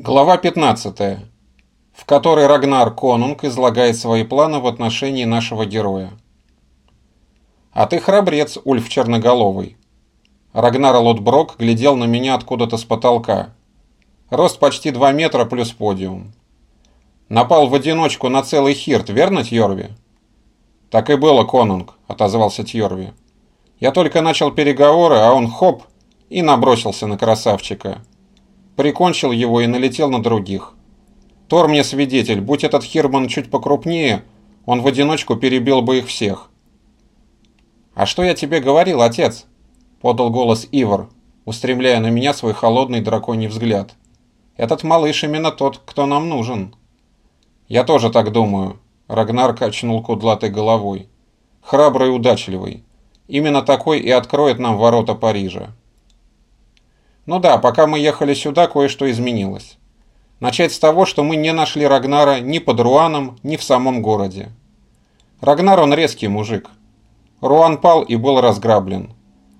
Глава 15, в которой Рагнар Конунг излагает свои планы в отношении нашего героя. «А ты храбрец, Ульф Черноголовый». Рагнар Лотброк глядел на меня откуда-то с потолка. Рост почти 2 метра плюс подиум. «Напал в одиночку на целый хирт, верно, Тьорви?» «Так и было, Конунг», — отозвался Тьорви. «Я только начал переговоры, а он хоп и набросился на красавчика» прикончил его и налетел на других. Тор мне свидетель, будь этот Хирман чуть покрупнее, он в одиночку перебил бы их всех. «А что я тебе говорил, отец?» — подал голос Ивар, устремляя на меня свой холодный драконий взгляд. «Этот малыш именно тот, кто нам нужен». «Я тоже так думаю», — Рагнар качнул кудлатой головой. «Храбрый и удачливый. Именно такой и откроет нам ворота Парижа». Ну да, пока мы ехали сюда, кое-что изменилось. Начать с того, что мы не нашли Рагнара ни под Руаном, ни в самом городе. Рагнар он резкий мужик. Руан пал и был разграблен.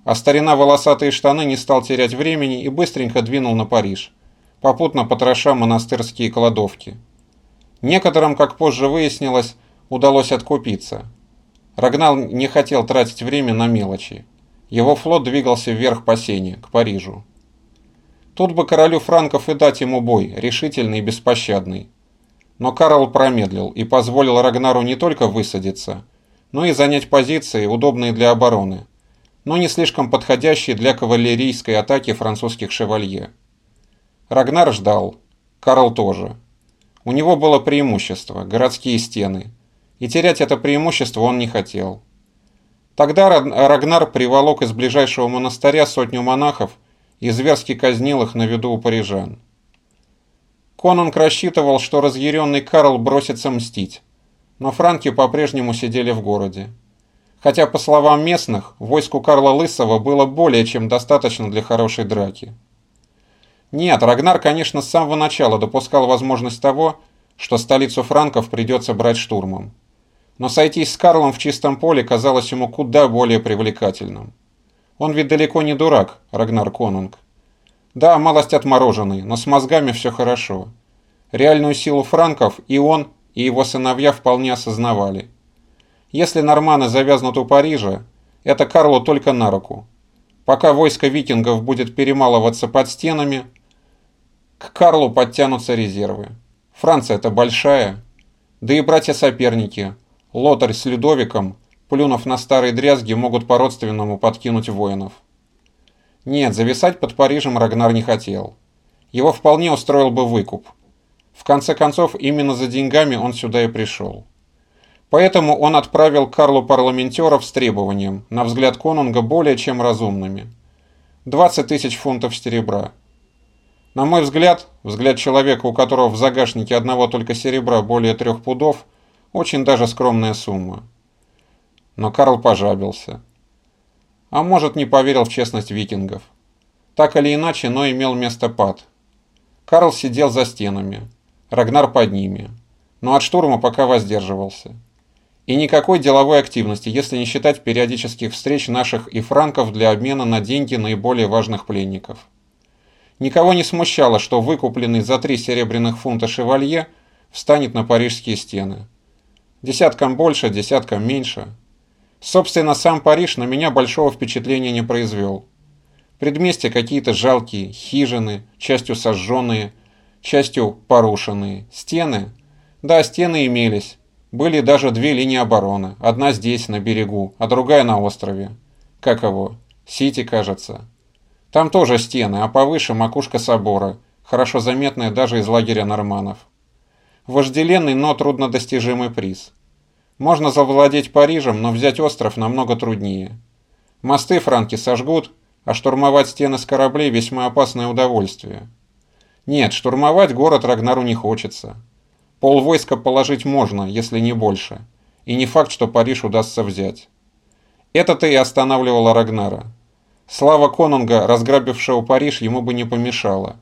А старина волосатые штаны не стал терять времени и быстренько двинул на Париж, попутно потроша монастырские кладовки. Некоторым, как позже выяснилось, удалось откупиться. Рагнар не хотел тратить время на мелочи. Его флот двигался вверх по Сене, к Парижу. Тут бы королю франков и дать ему бой, решительный и беспощадный. Но Карл промедлил и позволил Рагнару не только высадиться, но и занять позиции, удобные для обороны, но не слишком подходящие для кавалерийской атаки французских шевалье. Рагнар ждал, Карл тоже. У него было преимущество – городские стены, и терять это преимущество он не хотел. Тогда Рагнар приволок из ближайшего монастыря сотню монахов – и зверски казнил их на виду у парижан. Конунг рассчитывал, что разъяренный Карл бросится мстить, но франки по-прежнему сидели в городе. Хотя, по словам местных, войску Карла Лысого было более чем достаточно для хорошей драки. Нет, Рагнар, конечно, с самого начала допускал возможность того, что столицу франков придется брать штурмом. Но сойтись с Карлом в чистом поле казалось ему куда более привлекательным. Он ведь далеко не дурак, Рагнар Конунг. Да, малость отмороженный, но с мозгами все хорошо. Реальную силу франков и он, и его сыновья вполне осознавали. Если норманы завязнут у Парижа, это Карлу только на руку. Пока войско викингов будет перемалываться под стенами, к Карлу подтянутся резервы. Франция это большая. Да и братья-соперники, Лотарь с Людовиком – плюнув на старые дрязги, могут по-родственному подкинуть воинов. Нет, зависать под Парижем Рагнар не хотел. Его вполне устроил бы выкуп. В конце концов, именно за деньгами он сюда и пришел. Поэтому он отправил Карлу парламентеров с требованием, на взгляд Конунга, более чем разумными. 20 тысяч фунтов серебра. На мой взгляд, взгляд человека, у которого в загашнике одного только серебра более трех пудов, очень даже скромная сумма но Карл пожабился. А может, не поверил в честность викингов. Так или иначе, но имел место пад. Карл сидел за стенами, Рагнар под ними, но от штурма пока воздерживался. И никакой деловой активности, если не считать периодических встреч наших и франков для обмена на деньги наиболее важных пленников. Никого не смущало, что выкупленный за три серебряных фунта шевалье встанет на парижские стены. Десяткам больше, десяткам меньше – Собственно, сам Париж на меня большого впечатления не произвел. Предместья какие-то жалкие, хижины, частью сожженные, частью порушенные. Стены? Да, стены имелись. Были даже две линии обороны. Одна здесь, на берегу, а другая на острове. Как его? Сити, кажется. Там тоже стены, а повыше макушка собора, хорошо заметная даже из лагеря норманов. Вожделенный, но труднодостижимый приз – можно завладеть Парижем, но взять остров намного труднее. Мосты франки сожгут, а штурмовать стены с кораблей весьма опасное удовольствие. Нет, штурмовать город Рагнару не хочется. Пол войска положить можно, если не больше. И не факт, что Париж удастся взять. Это-то и останавливало Рагнара. Слава Конунга, разграбившего Париж, ему бы не помешала.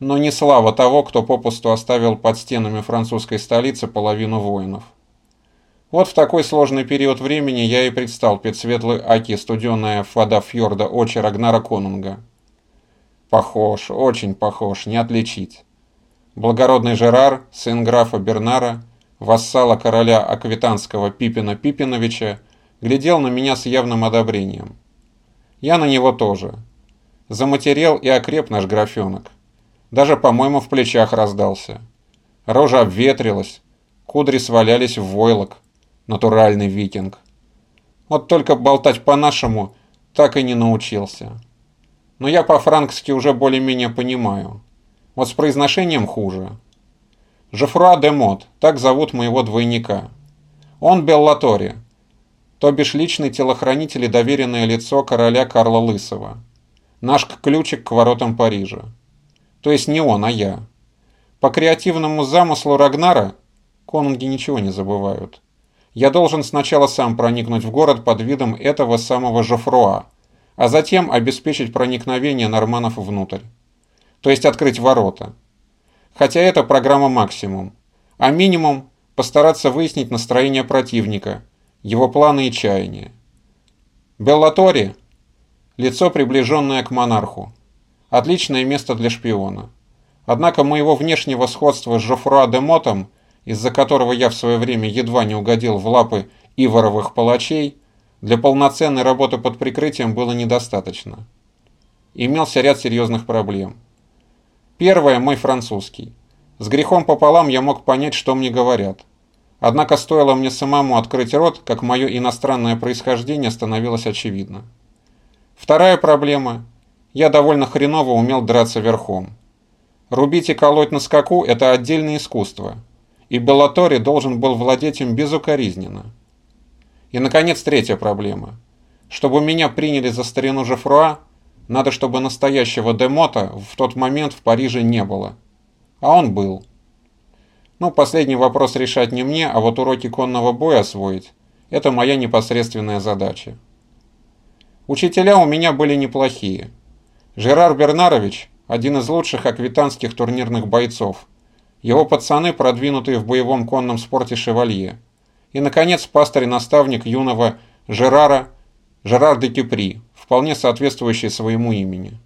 Но не слава того, кто попусту оставил под стенами французской столицы половину воинов. Вот в такой сложный период времени я и предстал перед светлой Аки, студеная вода фьорда очи Рагнара Конунга. Похож, очень похож, не отличить. благородный Жерар, сын графа Бернара, вассала короля Аквитанского Пипина Пипиновича, глядел на меня с явным одобрением. Я на него тоже. Заматерел и окреп наш графенок. Даже, по-моему, в плечах раздался. Рожа обветрилась, кудри свалялись в войлок. Натуральный викинг. Вот только болтать по-нашему так и не научился. Но я по-франкски уже более-менее понимаю. Вот с произношением хуже. Жефруа де Мот, так зовут моего двойника. Он Беллатори, то бишь личный телохранитель и доверенное лицо короля Карла Лысого. Наш ключик к воротам Парижа. То есть не он, а я. По креативному замыслу Рагнара, конунги ничего не забывают, я должен сначала сам проникнуть в город под видом этого самого Жофруа, а затем обеспечить проникновение норманов внутрь. То есть открыть ворота хотя это программа максимум. А минимум – постараться выяснить настроение противника, его планы и чаяния. Беллатори – лицо, приближенное к монарху. Отличное место для шпиона. Однако моего внешнего сходства с Жофруа де Мотом, из-за которого я в свое время едва не угодил в лапы иворовых палачей, для полноценной работы под прикрытием было недостаточно. Имелся ряд серьезных проблем – Первое – мой французский. С грехом пополам я мог понять, что мне говорят. Однако стоило мне самому открыть рот, как мое иностранное происхождение становилось очевидно. Вторая проблема – я довольно хреново умел драться верхом. Рубить и колоть на скаку – это отдельное искусство, и Беллатори должен был владеть им безукоризненно. И, наконец, третья проблема. Чтобы меня приняли за старину Жефруа, надо, чтобы настоящего Демота в тот момент в Париже не было. А он был. Ну, последний вопрос решать не мне, а вот уроки конного боя освоить – это моя непосредственная задача. Учителя у меня были неплохие. Жерар Бернарович – один из лучших аквитанских турнирных бойцов. Его пацаны, продвинутые в боевом конном спорте шевалье. И, наконец, пастырь-наставник юного Жерара Жерар де Кюпри, вполне соответствующий своему имени.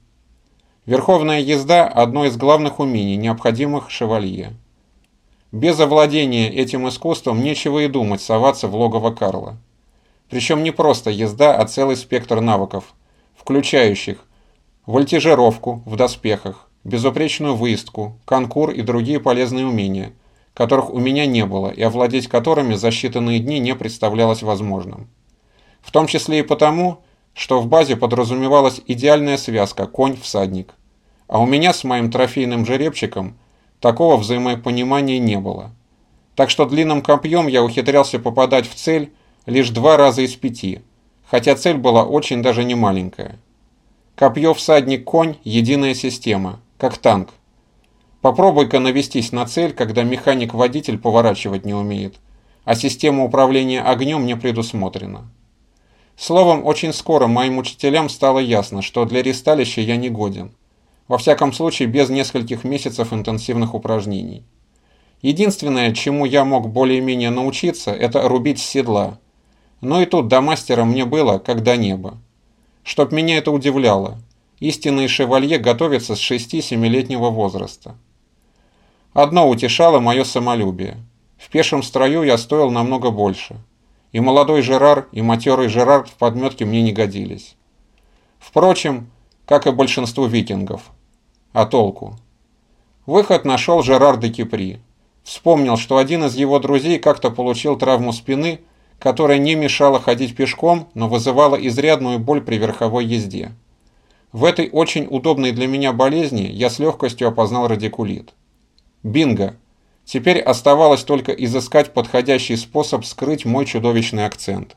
Верховная езда – одно из главных умений, необходимых шевалье. Без овладения этим искусством нечего и думать соваться в логово Карла. Причем не просто езда, а целый спектр навыков, включающих вольтижировку в доспехах, безупречную выездку, конкур и другие полезные умения, которых у меня не было и овладеть которыми за считанные дни не представлялось возможным. В том числе и потому, что в базе подразумевалась идеальная связка конь-всадник. А у меня с моим трофейным жеребчиком такого взаимопонимания не было. Так что длинным копьем я ухитрялся попадать в цель лишь два раза из пяти, хотя цель была очень даже не маленькая. Копье всадник-конь – единая система, как танк. Попробуй-ка навестись на цель, когда механик-водитель поворачивать не умеет, а система управления огнем не предусмотрена. Словом, очень скоро моим учителям стало ясно, что для ристалища я не годен. Во всяком случае, без нескольких месяцев интенсивных упражнений. Единственное, чему я мог более-менее научиться, это рубить седла. Но и тут до мастера мне было, как до неба. Чтоб меня это удивляло. Истинные шевалье готовятся с 6-7-летнего возраста. Одно утешало мое самолюбие. В пешем строю я стоил намного больше. И молодой Жерар, и матерый Жерар в подметке мне не годились. Впрочем, как и большинству викингов. А толку? Выход нашел Жерар де Кипри. Вспомнил, что один из его друзей как-то получил травму спины, которая не мешала ходить пешком, но вызывала изрядную боль при верховой езде. В этой очень удобной для меня болезни я с легкостью опознал радикулит. Бинго! Теперь оставалось только изыскать подходящий способ скрыть мой чудовищный акцент.